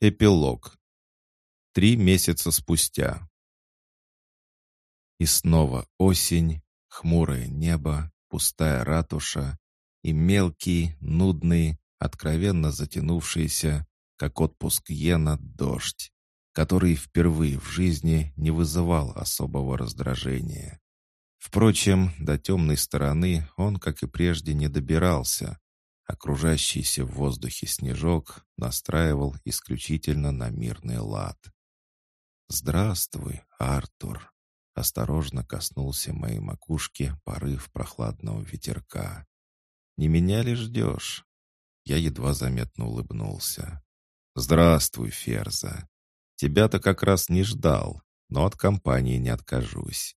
Эпилог. Три месяца спустя. И снова осень, хмурое небо, пустая ратуша и мелкий, нудный, откровенно затянувшийся, как отпуск Йена, дождь, который впервые в жизни не вызывал особого раздражения. Впрочем, до темной стороны он, как и прежде, не добирался, Окружающийся в воздухе снежок настраивал исключительно на мирный лад. «Здравствуй, Артур!» Осторожно коснулся моей макушки порыв прохладного ветерка. «Не меня ли ждешь?» Я едва заметно улыбнулся. «Здравствуй, Ферза! Тебя-то как раз не ждал, но от компании не откажусь».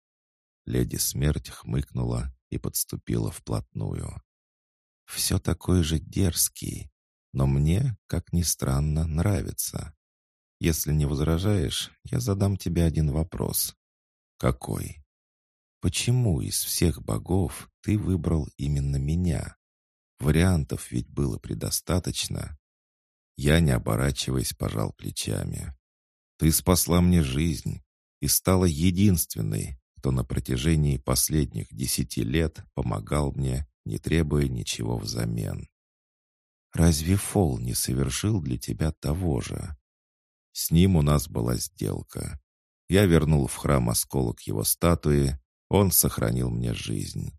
Леди Смерть хмыкнула и подступила вплотную все такой же дерзкий, но мне, как ни странно, нравится. Если не возражаешь, я задам тебе один вопрос. Какой? Почему из всех богов ты выбрал именно меня? Вариантов ведь было предостаточно. Я, не оборачиваясь, пожал плечами. Ты спасла мне жизнь и стала единственной, кто на протяжении последних десяти лет помогал мне не требуя ничего взамен. Разве Фол не совершил для тебя того же? С ним у нас была сделка. Я вернул в храм осколок его статуи, он сохранил мне жизнь.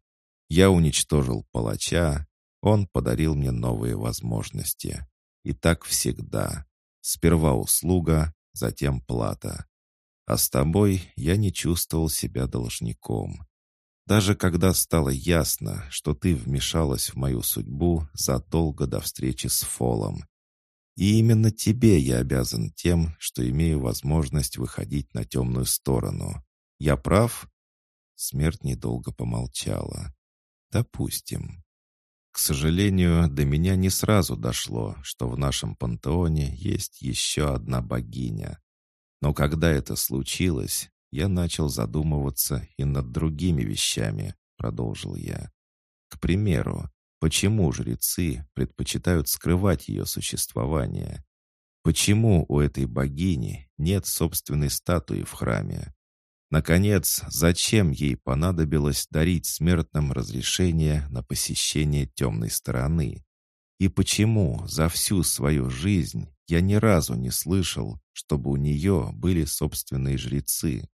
Я уничтожил палача, он подарил мне новые возможности. И так всегда. Сперва услуга, затем плата. А с тобой я не чувствовал себя должником. Даже когда стало ясно, что ты вмешалась в мою судьбу задолго до встречи с Фолом. И именно тебе я обязан тем, что имею возможность выходить на темную сторону. Я прав?» Смерть недолго помолчала. «Допустим. К сожалению, до меня не сразу дошло, что в нашем пантеоне есть еще одна богиня. Но когда это случилось, я начал задумываться и над другими вещами, продолжил я. К примеру, почему жрецы предпочитают скрывать ее существование? Почему у этой богини нет собственной статуи в храме? Наконец, зачем ей понадобилось дарить смертным разрешение на посещение темной стороны? И почему за всю свою жизнь я ни разу не слышал, чтобы у нее были собственные жрецы?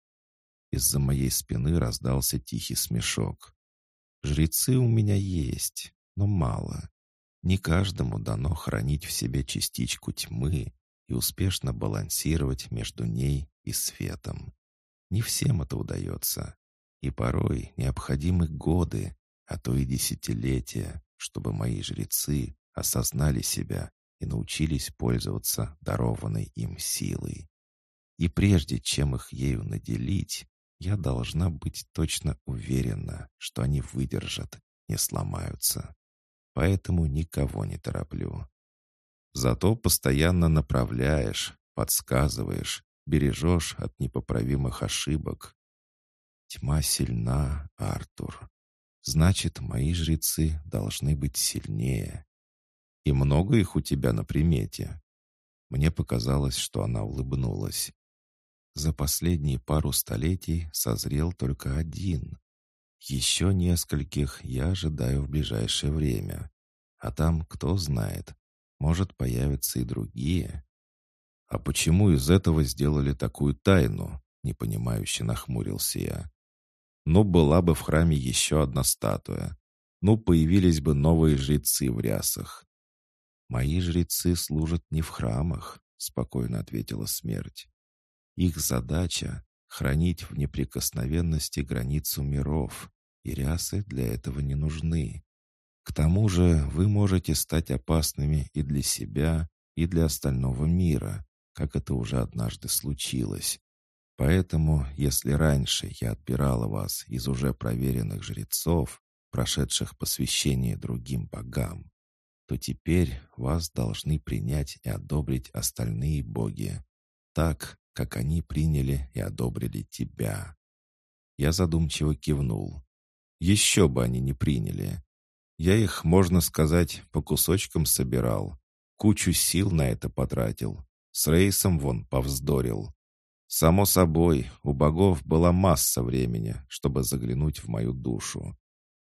Из-за моей спины раздался тихий смешок. «Жрецы у меня есть, но мало. Не каждому дано хранить в себе частичку тьмы и успешно балансировать между ней и светом. Не всем это удается, и порой необходимы годы, а то и десятилетия, чтобы мои жрецы осознали себя и научились пользоваться дарованной им силой. И прежде чем их ею наделить, я должна быть точно уверена, что они выдержат, не сломаются. Поэтому никого не тороплю. Зато постоянно направляешь, подсказываешь, бережешь от непоправимых ошибок. Тьма сильна, Артур. Значит, мои жрецы должны быть сильнее. И много их у тебя на примете. Мне показалось, что она улыбнулась. За последние пару столетий созрел только один. Еще нескольких я ожидаю в ближайшее время. А там, кто знает, может появятся и другие. А почему из этого сделали такую тайну? Непонимающе нахмурился я. Ну, была бы в храме еще одна статуя. Ну, появились бы новые жрецы в рясах. «Мои жрецы служат не в храмах», — спокойно ответила смерть. Их задача — хранить в неприкосновенности границу миров, и рясы для этого не нужны. К тому же вы можете стать опасными и для себя, и для остального мира, как это уже однажды случилось. Поэтому, если раньше я отбирала вас из уже проверенных жрецов, прошедших посвящение другим богам, то теперь вас должны принять и одобрить остальные боги. Так, как они приняли и одобрили тебя. Я задумчиво кивнул. Еще бы они не приняли. Я их, можно сказать, по кусочкам собирал. Кучу сил на это потратил. С рейсом вон повздорил. Само собой, у богов была масса времени, чтобы заглянуть в мою душу.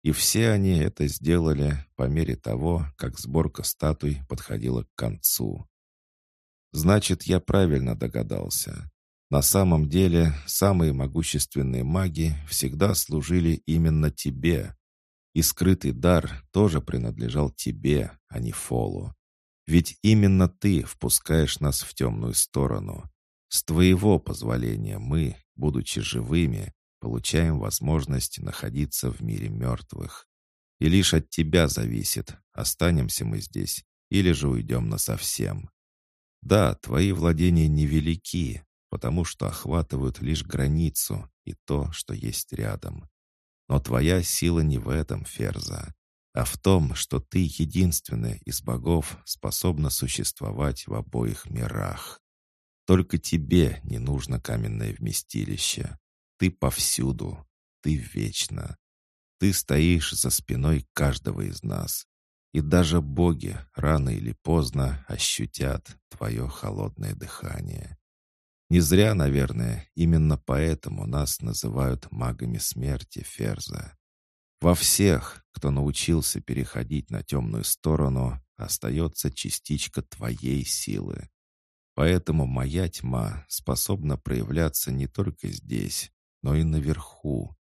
И все они это сделали по мере того, как сборка статуй подходила к концу. Значит, я правильно догадался. На самом деле, самые могущественные маги всегда служили именно тебе. И скрытый дар тоже принадлежал тебе, а не Фолу. Ведь именно ты впускаешь нас в темную сторону. С твоего позволения мы, будучи живыми, получаем возможность находиться в мире мертвых. И лишь от тебя зависит, останемся мы здесь или же уйдем насовсем. Да, твои владения невелики, потому что охватывают лишь границу и то, что есть рядом. Но твоя сила не в этом, Ферза, а в том, что ты единственная из богов способна существовать в обоих мирах. Только тебе не нужно каменное вместилище. Ты повсюду, ты вечно. Ты стоишь за спиной каждого из нас. И даже боги рано или поздно ощутят твое холодное дыхание. Не зря, наверное, именно поэтому нас называют магами смерти Ферза. Во всех, кто научился переходить на темную сторону, остается частичка твоей силы. Поэтому моя тьма способна проявляться не только здесь, но и наверху.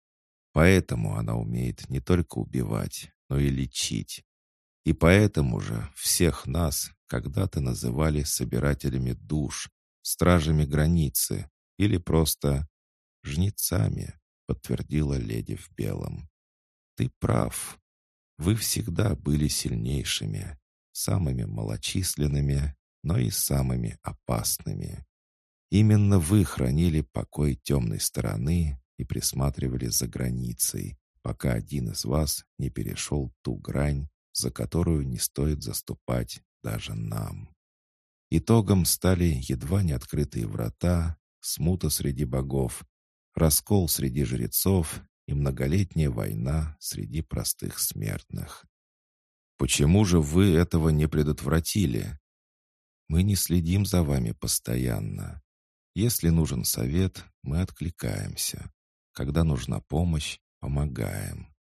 Поэтому она умеет не только убивать, но и лечить. И поэтому же всех нас когда-то называли собирателями душ, стражами границы или просто жнецами, подтвердила леди в белом. Ты прав. Вы всегда были сильнейшими, самыми малочисленными, но и самыми опасными. Именно вы хранили покой темной стороны и присматривали за границей, пока один из вас не перешел ту грань, за которую не стоит заступать даже нам. Итогом стали едва не открытые врата, смута среди богов, раскол среди жрецов и многолетняя война среди простых смертных. Почему же вы этого не предотвратили? Мы не следим за вами постоянно. Если нужен совет, мы откликаемся. Когда нужна помощь, помогаем.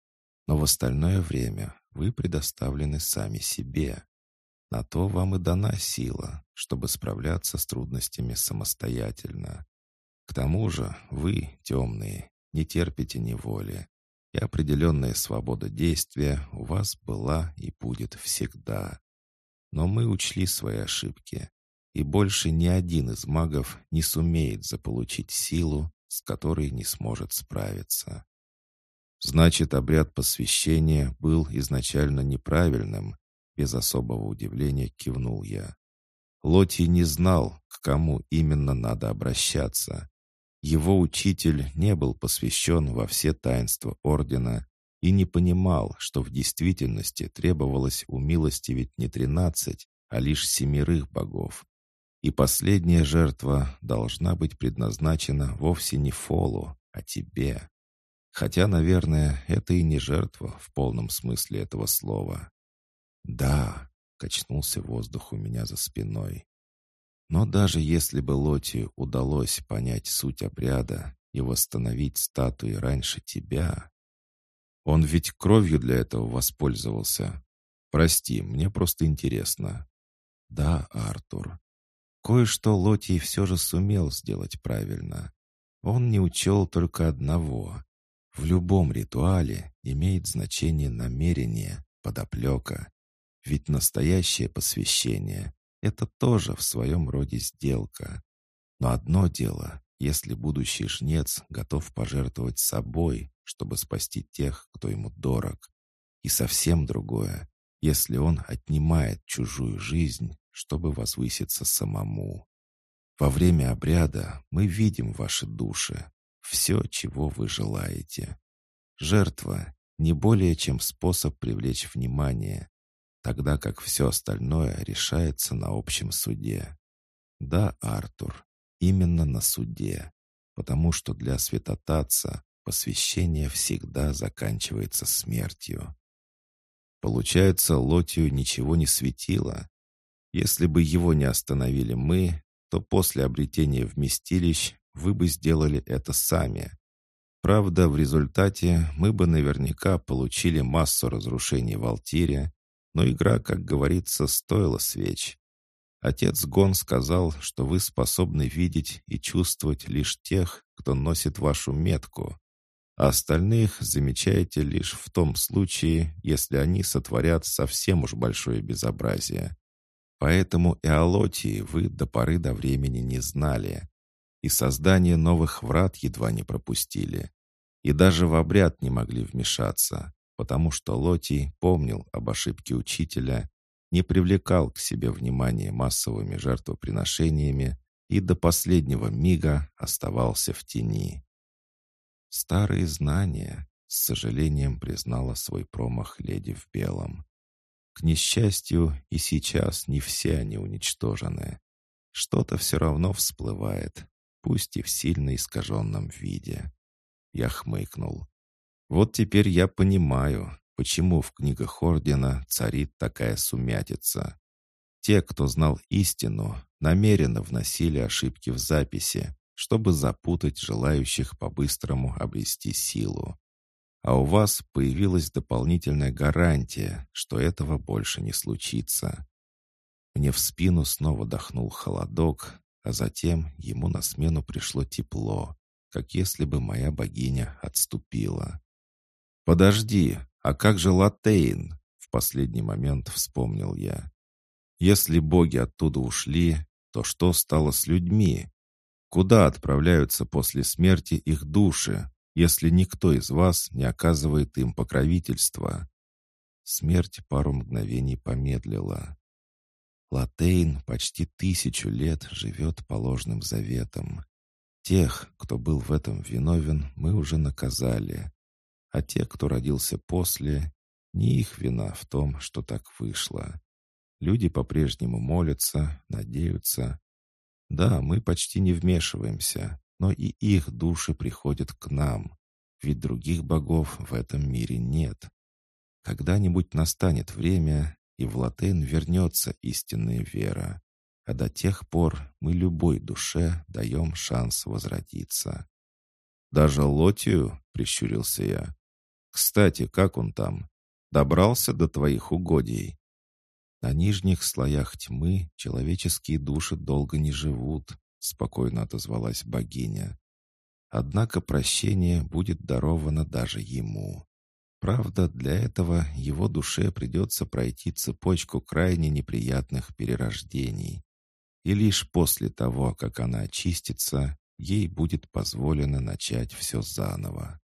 Но в остальное время вы предоставлены сами себе. На то вам и дана сила, чтобы справляться с трудностями самостоятельно. К тому же вы, темные, не терпите неволи, и определенная свобода действия у вас была и будет всегда. Но мы учли свои ошибки, и больше ни один из магов не сумеет заполучить силу, с которой не сможет справиться. Значит, обряд посвящения был изначально неправильным, без особого удивления кивнул я. Лоти не знал, к кому именно надо обращаться. Его учитель не был посвящен во все таинства ордена и не понимал, что в действительности требовалось умилостивить не тринадцать, а лишь семерых богов. И последняя жертва должна быть предназначена вовсе не Фолу, а тебе. Хотя, наверное, это и не жертва в полном смысле этого слова. «Да», — качнулся воздух у меня за спиной. Но даже если бы Лоти удалось понять суть обряда и восстановить статуи раньше тебя, он ведь кровью для этого воспользовался. Прости, мне просто интересно. Да, Артур. Кое-что Лоти все же сумел сделать правильно. Он не учел только одного. В любом ритуале имеет значение намерение, подоплека. Ведь настоящее посвящение — это тоже в своем роде сделка. Но одно дело, если будущий жнец готов пожертвовать собой, чтобы спасти тех, кто ему дорог. И совсем другое, если он отнимает чужую жизнь, чтобы возвыситься самому. Во время обряда мы видим ваши души, все, чего вы желаете. Жертва — не более чем способ привлечь внимание, тогда как все остальное решается на общем суде. Да, Артур, именно на суде, потому что для святотатца посвящение всегда заканчивается смертью. Получается, Лотию ничего не светило. Если бы его не остановили мы, что после обретения вместилищ вы бы сделали это сами. Правда, в результате мы бы наверняка получили массу разрушений в Алтире, но игра, как говорится, стоила свеч. Отец Гон сказал, что вы способны видеть и чувствовать лишь тех, кто носит вашу метку, а остальных замечаете лишь в том случае, если они сотворят совсем уж большое безобразие. Поэтому и Алотии вы до поры до времени не знали, и создание новых врат едва не пропустили, и даже в обряд не могли вмешаться, потому что Лотий помнил об ошибке учителя, не привлекал к себе внимания массовыми жертвоприношениями и до последнего мига оставался в тени. Старые знания, с сожалением признала свой промах леди в белом. К несчастью, и сейчас не все они уничтожены. Что-то все равно всплывает, пусть и в сильно искаженном виде. Я хмыкнул. Вот теперь я понимаю, почему в книгах Ордена царит такая сумятица. Те, кто знал истину, намеренно вносили ошибки в записи, чтобы запутать желающих по-быстрому обрести силу. А у вас появилась дополнительная гарантия, что этого больше не случится. Мне в спину снова дохнул холодок, а затем ему на смену пришло тепло, как если бы моя богиня отступила. «Подожди, а как же Латейн?» — в последний момент вспомнил я. «Если боги оттуда ушли, то что стало с людьми? Куда отправляются после смерти их души, если никто из вас не оказывает им покровительства?» Смерть пару мгновений помедлила. Латейн почти тысячу лет живет по ложным заветам. Тех, кто был в этом виновен, мы уже наказали. А те, кто родился после, не их вина в том, что так вышло. Люди по-прежнему молятся, надеются, да, мы почти не вмешиваемся, но и их души приходят к нам, ведь других богов в этом мире нет. Когда-нибудь настанет время, и в Латейн вернется истинная вера, а до тех пор мы любой душе даем шанс возродиться. «Даже Лотию?» — прищурился я. «Кстати, как он там? Добрался до твоих угодий?» На нижних слоях тьмы человеческие души долго не живут, спокойно отозвалась богиня. Однако прощение будет даровано даже ему. Правда, для этого его душе придется пройти цепочку крайне неприятных перерождений. И лишь после того, как она очистится, ей будет позволено начать все заново.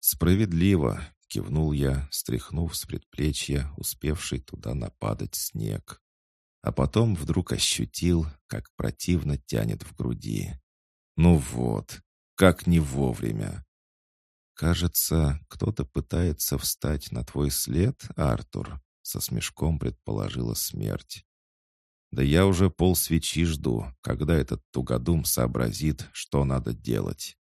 «Справедливо», Кивнул я, стряхнув с предплечья, успевший туда нападать снег. А потом вдруг ощутил, как противно тянет в груди. Ну вот, как не вовремя. Кажется, кто-то пытается встать на твой след, Артур, со смешком предположила смерть. Да я уже пол свечи жду, когда этот тугодум сообразит, что надо делать.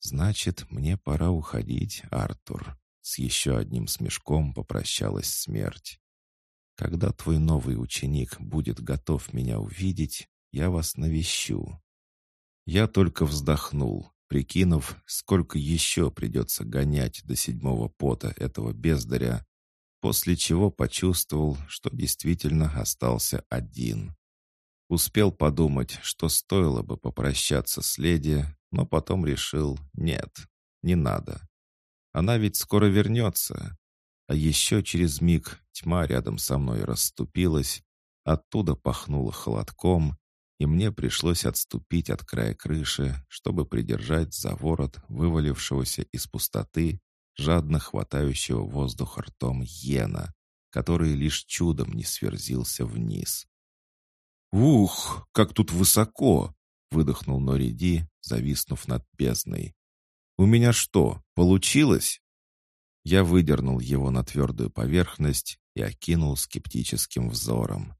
«Значит, мне пора уходить, Артур», — с еще одним смешком попрощалась смерть. «Когда твой новый ученик будет готов меня увидеть, я вас навещу». Я только вздохнул, прикинув, сколько еще придется гонять до седьмого пота этого бездаря, после чего почувствовал, что действительно остался один. Успел подумать, что стоило бы попрощаться с леди, но потом решил «нет, не надо». Она ведь скоро вернется. А еще через миг тьма рядом со мной расступилась, оттуда пахнуло холодком, и мне пришлось отступить от края крыши, чтобы придержать за ворот вывалившегося из пустоты, жадно хватающего воздух ртом иена, который лишь чудом не сверзился вниз. «Ух, как тут высоко!» — выдохнул Нориди, зависнув над бездной. «У меня что, получилось?» Я выдернул его на твердую поверхность и окинул скептическим взором.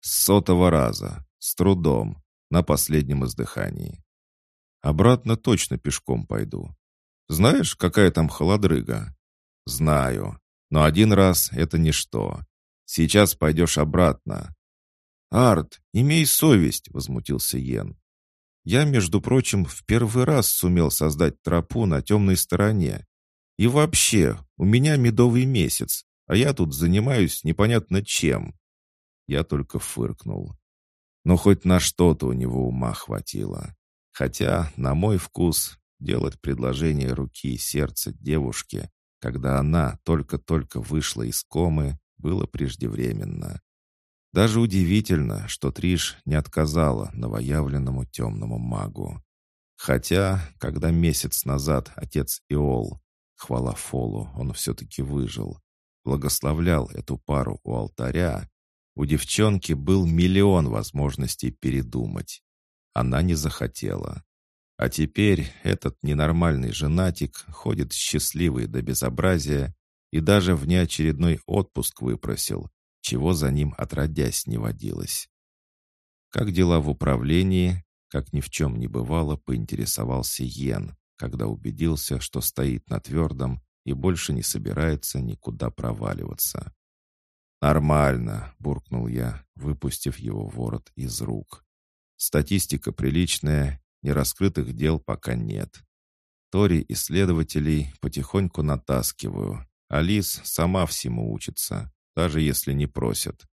Сотого раза, с трудом, на последнем издыхании. Обратно точно пешком пойду. Знаешь, какая там холодрыга? Знаю, но один раз это ничто. Сейчас пойдешь обратно, «Арт, имей совесть!» — возмутился Йен. «Я, между прочим, в первый раз сумел создать тропу на темной стороне. И вообще, у меня медовый месяц, а я тут занимаюсь непонятно чем». Я только фыркнул. Но хоть на что-то у него ума хватило. Хотя, на мой вкус, делать предложение руки и сердца девушке, когда она только-только вышла из комы, было преждевременно. Даже удивительно, что Триш не отказала новоявленному темному магу. Хотя, когда месяц назад отец Иол, хвала Фолу, он все-таки выжил, благословлял эту пару у алтаря, у девчонки был миллион возможностей передумать. Она не захотела. А теперь этот ненормальный женатик ходит счастливый до безобразия и даже внеочередной отпуск выпросил, чего за ним отродясь не водилось. Как дела в управлении, как ни в чем не бывало, поинтересовался Йен, когда убедился, что стоит на твердом и больше не собирается никуда проваливаться. «Нормально», — буркнул я, выпустив его ворот из рук. «Статистика приличная, нераскрытых дел пока нет. Тори исследователей потихоньку натаскиваю. Алис сама всему учится, даже если не просят.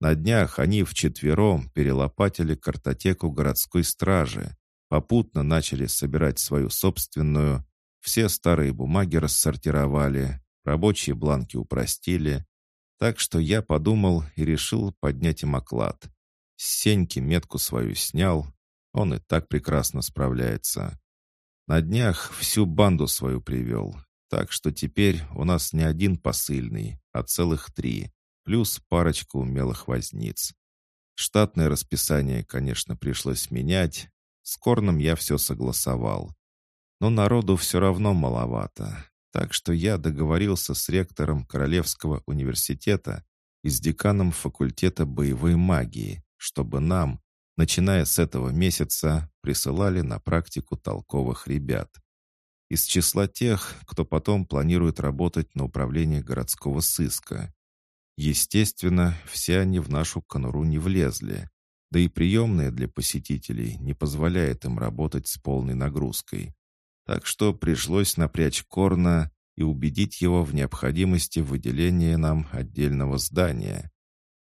На днях они вчетвером перелопатили картотеку городской стражи, попутно начали собирать свою собственную, все старые бумаги рассортировали, рабочие бланки упростили, так что я подумал и решил поднять им оклад. С Сеньки метку свою снял, он и так прекрасно справляется. На днях всю банду свою привел, так что теперь у нас не один посыльный, а целых три, плюс парочка умелых возниц. Штатное расписание, конечно, пришлось менять. С Корном я все согласовал. Но народу все равно маловато. Так что я договорился с ректором Королевского университета и с деканом факультета боевой магии, чтобы нам, начиная с этого месяца, присылали на практику толковых ребят. Из числа тех, кто потом планирует работать на управлении городского сыска. Естественно, все они в нашу конуру не влезли, да и приемная для посетителей не позволяет им работать с полной нагрузкой. Так что пришлось напрячь Корна и убедить его в необходимости выделения нам отдельного здания.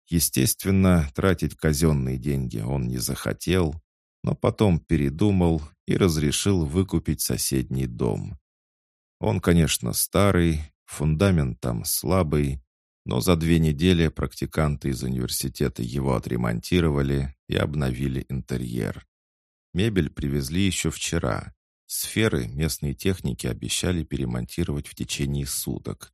Естественно, тратить казенные деньги он не захотел, но потом передумал и разрешил выкупить соседний дом. Он, конечно, старый, фундамент там слабый, но за две недели практиканты из университета его отремонтировали и обновили интерьер. Мебель привезли еще вчера, Сферы местные техники обещали перемонтировать в течение суток.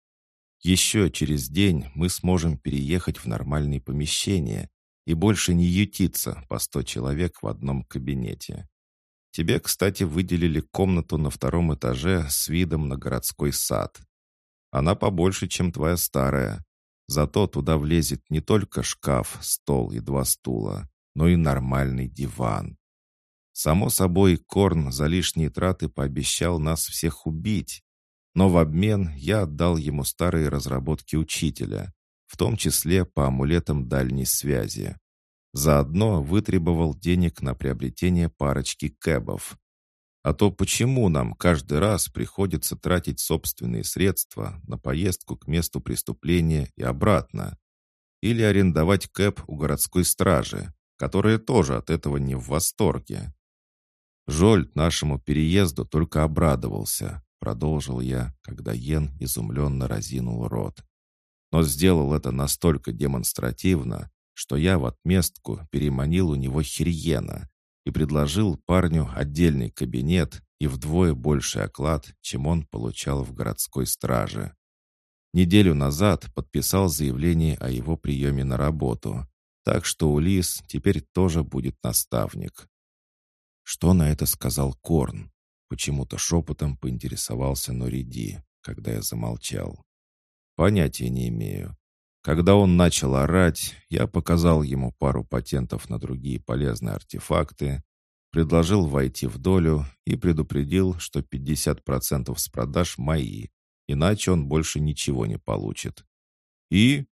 Еще через день мы сможем переехать в нормальные помещения и больше не ютиться по сто человек в одном кабинете. Тебе, кстати, выделили комнату на втором этаже с видом на городской сад. Она побольше, чем твоя старая. Зато туда влезет не только шкаф, стол и два стула, но и нормальный диван. Само собой, Корн за лишние траты пообещал нас всех убить. Но в обмен я отдал ему старые разработки учителя, в том числе по амулетам дальней связи. Заодно вытребовал денег на приобретение парочки кэбов. А то почему нам каждый раз приходится тратить собственные средства на поездку к месту преступления и обратно? Или арендовать кэб у городской стражи, которая тоже от этого не в восторге? Жольт нашему переезду только обрадовался, продолжил я, когда Йен изумленно разинул рот. Но сделал это настолько демонстративно, что я в отместку переманил у него Хириена и предложил парню отдельный кабинет и вдвое больший оклад, чем он получал в городской страже. Неделю назад подписал заявление о его приеме на работу, так что Улис теперь тоже будет наставник. Что на это сказал Корн? Почему-то шепотом поинтересовался Нориди, когда я замолчал. Понятия не имею. Когда он начал орать, я показал ему пару патентов на другие полезные артефакты, предложил войти в долю и предупредил, что 50% с продаж мои, иначе он больше ничего не получит. И...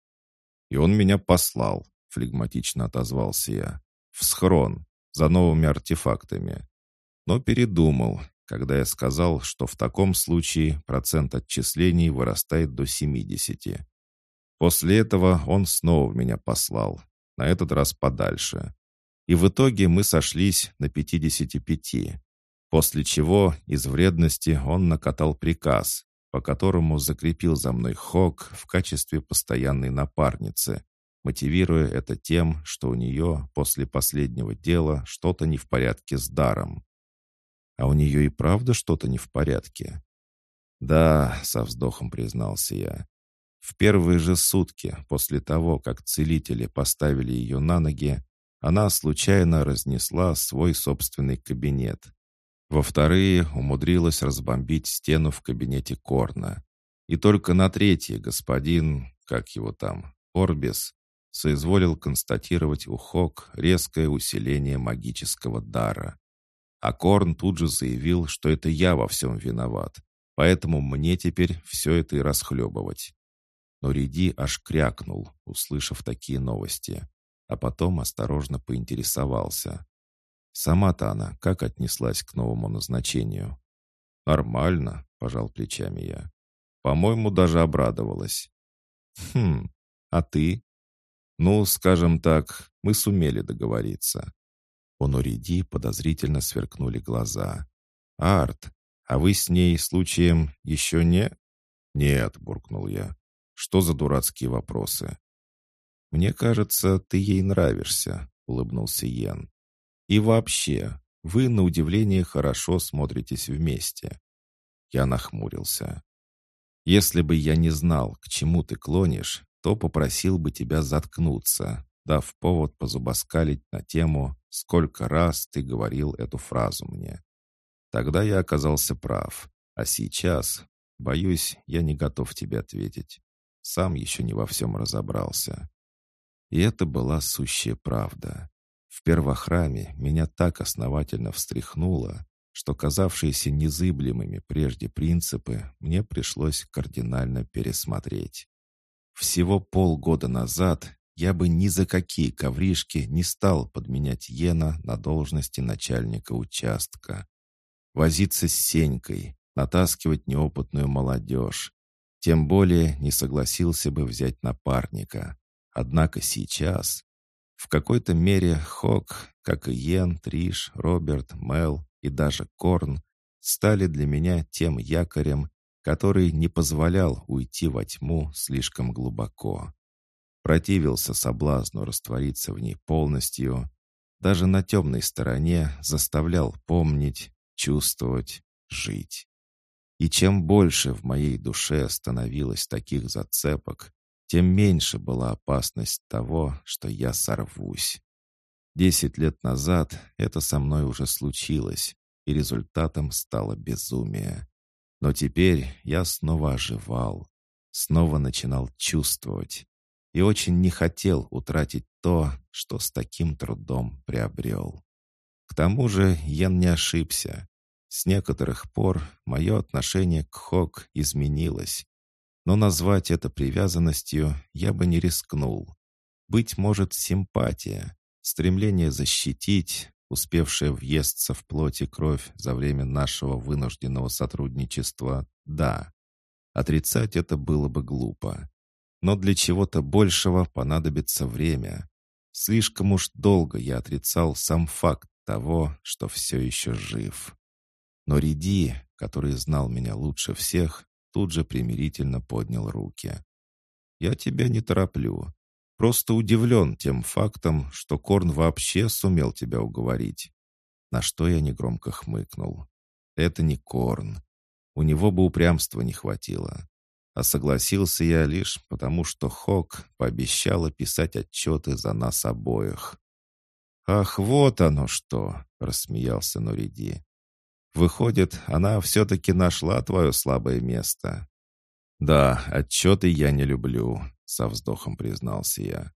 И он меня послал. флегматично отозвался я. «В схрон, за новыми артефактами». Но передумал, когда я сказал, что в таком случае процент отчислений вырастает до 70. После этого он снова меня послал, на этот раз подальше. И в итоге мы сошлись на 55. После чего из вредности он накатал приказ, по которому закрепил за мной Хок в качестве постоянной напарницы, мотивируя это тем, что у нее после последнего дела что-то не в порядке с даром. А у нее и правда что-то не в порядке? Да, со вздохом признался я. В первые же сутки после того, как целители поставили ее на ноги, она случайно разнесла свой собственный кабинет. Во-вторые, умудрилась разбомбить стену в кабинете Корна. И только на третье господин, как его там, Орбис, соизволил констатировать у Хок резкое усиление магического дара. А Корн тут же заявил, что это я во всем виноват, поэтому мне теперь все это и расхлебывать. Но Риди аж крякнул, услышав такие новости, а потом осторожно поинтересовался. Сама-то она как отнеслась к новому назначению? «Нормально», — пожал плечами я. «По-моему, даже обрадовалась». «Хм, а ты?» «Ну, скажем так, мы сумели договориться. У Нориди подозрительно сверкнули глаза. «Арт, а вы с ней случаем еще не...» «Нет», — буркнул я. «Что за дурацкие вопросы?» «Мне кажется, ты ей нравишься», — улыбнулся Йен. «И вообще, вы, на удивление, хорошо смотритесь вместе». Я нахмурился. «Если бы я не знал, к чему ты клонишь, то попросил бы тебя заткнуться, дав повод позубоскалить на тему «Сколько раз ты говорил эту фразу мне?» Тогда я оказался прав, а сейчас, боюсь, я не готов тебе ответить. Сам еще не во всем разобрался. И это была сущая правда. В первохраме меня так основательно встряхнуло, что казавшиеся незыблемыми прежде принципы мне пришлось кардинально пересмотреть. Всего полгода назад я бы ни за какие ковришки не стал подменять Йена на должности начальника участка. Возиться с Сенькой, натаскивать неопытную молодежь. Тем более не согласился бы взять напарника. Однако сейчас... В какой-то мере Хок, как и Йен, Триш, Роберт, Мел и даже Корн, стали для меня тем якорем, который не позволял уйти во тьму слишком глубоко противился соблазну раствориться в ней полностью, даже на темной стороне заставлял помнить, чувствовать, жить. И чем больше в моей душе становилось таких зацепок, тем меньше была опасность того, что я сорвусь. Десять лет назад это со мной уже случилось, и результатом стало безумие. Но теперь я снова оживал, снова начинал чувствовать, и очень не хотел утратить то, что с таким трудом приобрел. К тому же Ян не ошибся. С некоторых пор мое отношение к Хок изменилось. Но назвать это привязанностью я бы не рискнул. Быть может, симпатия, стремление защитить, успевшая въесться в плоть и кровь за время нашего вынужденного сотрудничества, да. Отрицать это было бы глупо. Но для чего-то большего понадобится время. Слишком уж долго я отрицал сам факт того, что все еще жив. Но Риди, который знал меня лучше всех, тут же примирительно поднял руки. «Я тебя не тороплю. Просто удивлен тем фактом, что Корн вообще сумел тебя уговорить». На что я негромко хмыкнул. «Это не Корн. У него бы упрямства не хватило. А согласился я лишь потому, что Хок пообещала писать отчеты за нас обоих. «Ах, вот оно что!» — рассмеялся Нуриди. «Выходит, она все-таки нашла твое слабое место». «Да, отчеты я не люблю», — со вздохом признался я.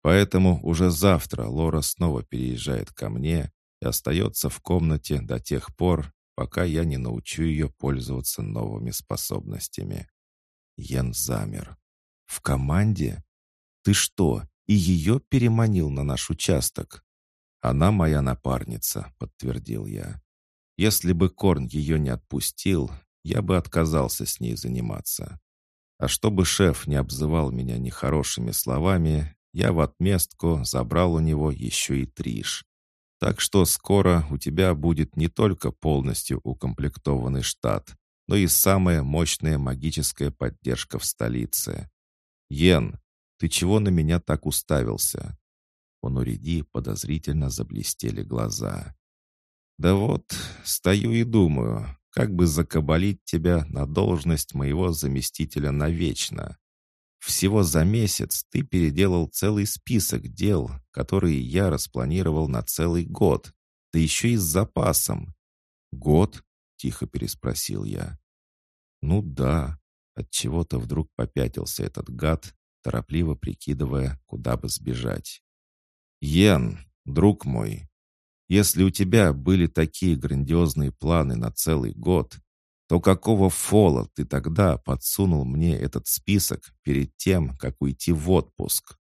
«Поэтому уже завтра Лора снова переезжает ко мне и остается в комнате до тех пор, пока я не научу ее пользоваться новыми способностями. Йен замер. «В команде? Ты что, и ее переманил на наш участок. «Она моя напарница», — подтвердил я. «Если бы Корн ее не отпустил, я бы отказался с ней заниматься. А чтобы шеф не обзывал меня нехорошими словами, я в отместку забрал у него еще и Триш. Так что скоро у тебя будет не только полностью укомплектованный штат, но и самая мощная магическая поддержка в столице. Йен, ты чего на меня так уставился?» У Нуриди подозрительно заблестели глаза. «Да вот, стою и думаю, как бы закабалить тебя на должность моего заместителя навечно. Всего за месяц ты переделал целый список дел, которые я распланировал на целый год, да еще и с запасом. «Год?» — тихо переспросил я. «Ну да». От чего то вдруг попятился этот гад, торопливо прикидывая, куда бы сбежать. «Йен, друг мой, если у тебя были такие грандиозные планы на целый год, то какого фола ты тогда подсунул мне этот список перед тем, как уйти в отпуск?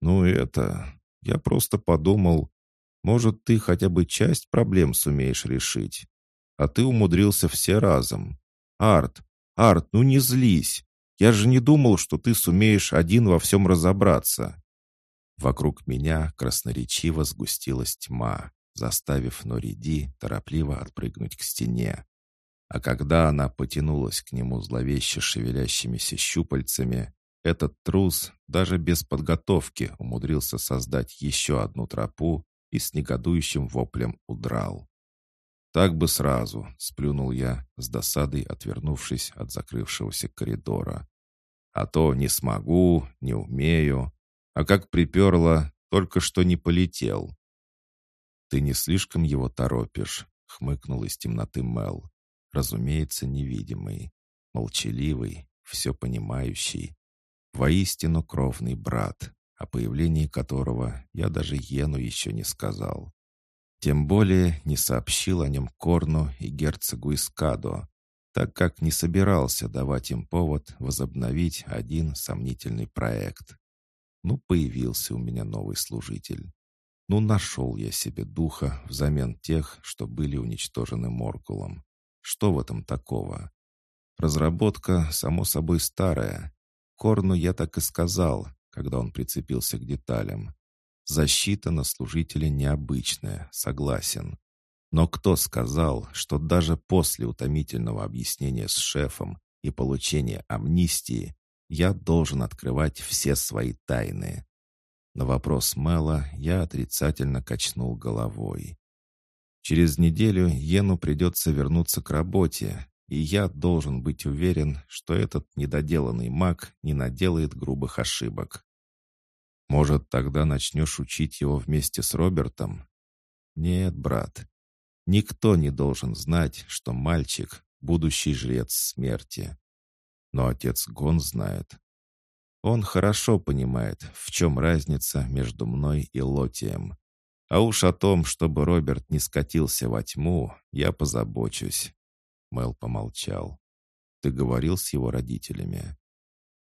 Ну это... Я просто подумал, может, ты хотя бы часть проблем сумеешь решить. А ты умудрился все разом. Арт, Арт, ну не злись. Я же не думал, что ты сумеешь один во всем разобраться. Вокруг меня красноречиво сгустилась тьма, заставив Нориди торопливо отпрыгнуть к стене. А когда она потянулась к нему зловеще шевелящимися щупальцами, этот трус даже без подготовки умудрился создать еще одну тропу и с негодующим воплем удрал. «Так бы сразу», — сплюнул я, с досадой отвернувшись от закрывшегося коридора. «А то не смогу, не умею, а как приперло, только что не полетел. «Ты не слишком его торопишь», — хмыкнул из темноты Мел. Разумеется, невидимый, молчаливый, все понимающий. Воистину кровный брат, о появлении которого я даже Йену еще не сказал. Тем более не сообщил о нем Корну и герцогу Искадо, так как не собирался давать им повод возобновить один сомнительный проект. Ну, появился у меня новый служитель. Ну, нашел я себе духа взамен тех, что были уничтожены Моркулом. Что в этом такого? Разработка, само собой, старая. Корну я так и сказал, когда он прицепился к деталям. Защита на служителя необычная, согласен. Но кто сказал, что даже после утомительного объяснения с шефом и получения амнистии я должен открывать все свои тайны. На вопрос Мэла я отрицательно качнул головой. Через неделю Йену придется вернуться к работе, и я должен быть уверен, что этот недоделанный маг не наделает грубых ошибок. Может, тогда начнешь учить его вместе с Робертом? Нет, брат. Никто не должен знать, что мальчик — будущий жрец смерти. Но отец Гон знает. Он хорошо понимает, в чем разница между мной и Лотием. А уж о том, чтобы Роберт не скатился во тьму, я позабочусь. Мэл помолчал. Ты говорил с его родителями?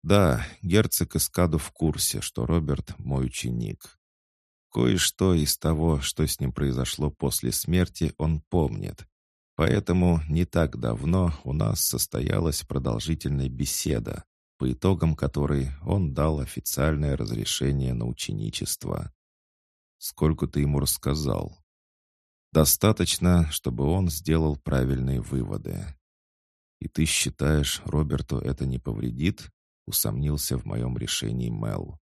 Да, герцог Искаду в курсе, что Роберт мой ученик. Кое-что из того, что с ним произошло после смерти, он помнит. Поэтому не так давно у нас состоялась продолжительная беседа, по итогам которой он дал официальное разрешение на ученичество. Сколько ты ему рассказал? Достаточно, чтобы он сделал правильные выводы. И ты считаешь, Роберту это не повредит? Усомнился в моем решении Мел.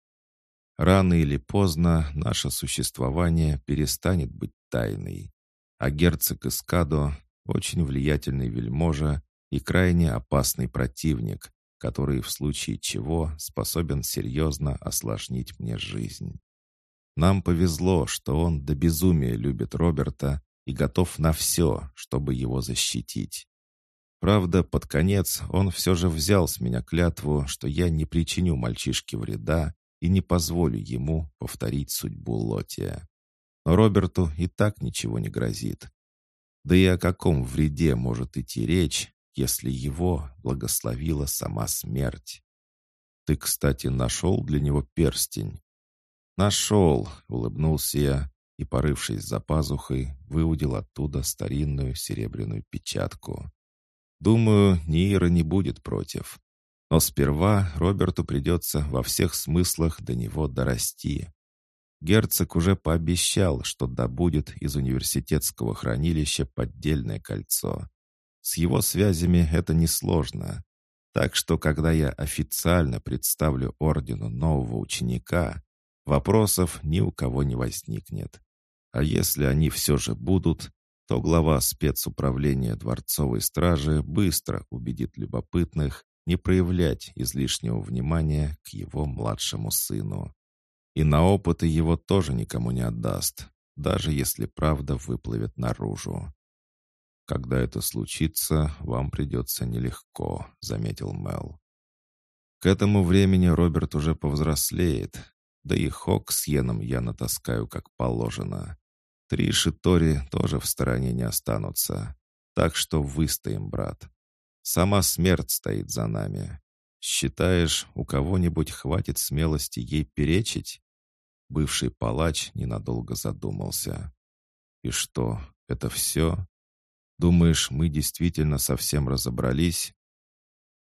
Рано или поздно наше существование перестанет быть тайной, а герцог Искадо очень влиятельный вельможа и крайне опасный противник, который в случае чего способен серьезно осложнить мне жизнь. Нам повезло, что он до безумия любит Роберта и готов на все, чтобы его защитить. Правда, под конец он все же взял с меня клятву, что я не причиню мальчишке вреда и не позволю ему повторить судьбу Лотия. Но Роберту и так ничего не грозит. Да и о каком вреде может идти речь, если его благословила сама смерть? Ты, кстати, нашел для него перстень. «Нашел!» — улыбнулся я и, порывшись за пазухой, выудил оттуда старинную серебряную печатку. «Думаю, Нира не будет против. Но сперва Роберту придется во всех смыслах до него дорасти. Герцог уже пообещал, что добудет из университетского хранилища поддельное кольцо. С его связями это несложно. Так что, когда я официально представлю ордену нового ученика, вопросов ни у кого не возникнет. А если они все же будут, то глава спецуправления дворцовой стражи быстро убедит любопытных не проявлять излишнего внимания к его младшему сыну. И на опыты его тоже никому не отдаст, даже если правда выплывет наружу. «Когда это случится, вам придется нелегко», — заметил Мел. «К этому времени Роберт уже повзрослеет, да и Хок с Йеном я натаскаю как положено. Три Шитори тоже в стороне не останутся. Так что выстоим, брат. Сама смерть стоит за нами. Считаешь, у кого-нибудь хватит смелости ей перечить?» Бывший палач ненадолго задумался. «И что, это все? Думаешь, мы действительно совсем разобрались?»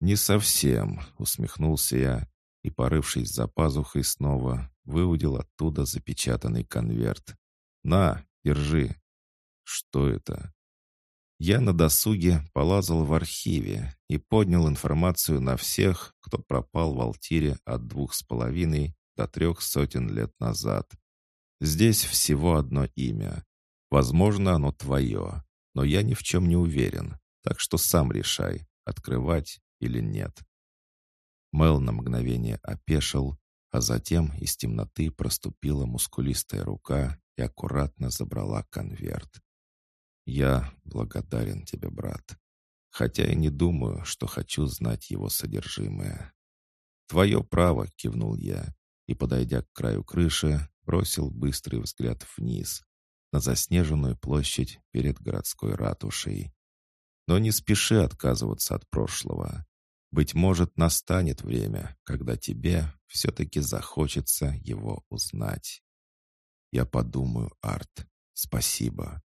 «Не совсем», — усмехнулся я и, порывшись за пазухой снова, выудил оттуда запечатанный конверт. «На, держи». «Что это?» Я на досуге полазал в архиве и поднял информацию на всех, кто пропал в Алтире от двух с половиной до трех сотен лет назад. Здесь всего одно имя. Возможно, оно твое, но я ни в чем не уверен, так что сам решай, открывать или нет. Мел на мгновение опешил, а затем из темноты проступила мускулистая рука и аккуратно забрала конверт. «Я благодарен тебе, брат, хотя и не думаю, что хочу знать его содержимое». «Твое право», — кивнул я, и, подойдя к краю крыши, бросил быстрый взгляд вниз, на заснеженную площадь перед городской ратушей. Но не спеши отказываться от прошлого. Быть может, настанет время, когда тебе все-таки захочется его узнать. Я подумаю, Арт, спасибо.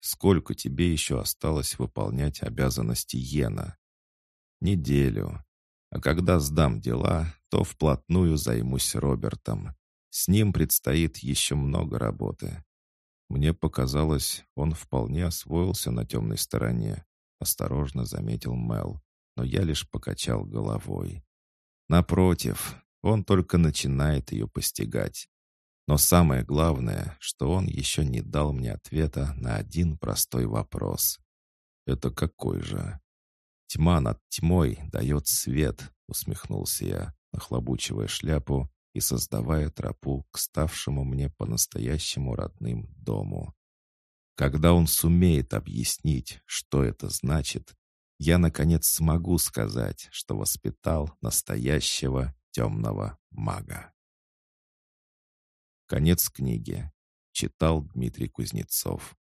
Сколько тебе еще осталось выполнять обязанности Йена? Неделю. А когда сдам дела, то вплотную займусь Робертом. С ним предстоит еще много работы. Мне показалось, он вполне освоился на темной стороне, осторожно заметил Мел, но я лишь покачал головой. Напротив, он только начинает ее постигать. Но самое главное, что он еще не дал мне ответа на один простой вопрос. «Это какой же?» «Тьма над тьмой дает свет», — усмехнулся я, нахлобучивая шляпу и создавая тропу к ставшему мне по-настоящему родным дому. Когда он сумеет объяснить, что это значит, я, наконец, смогу сказать, что воспитал настоящего темного мага. Конец книги. Читал Дмитрий Кузнецов.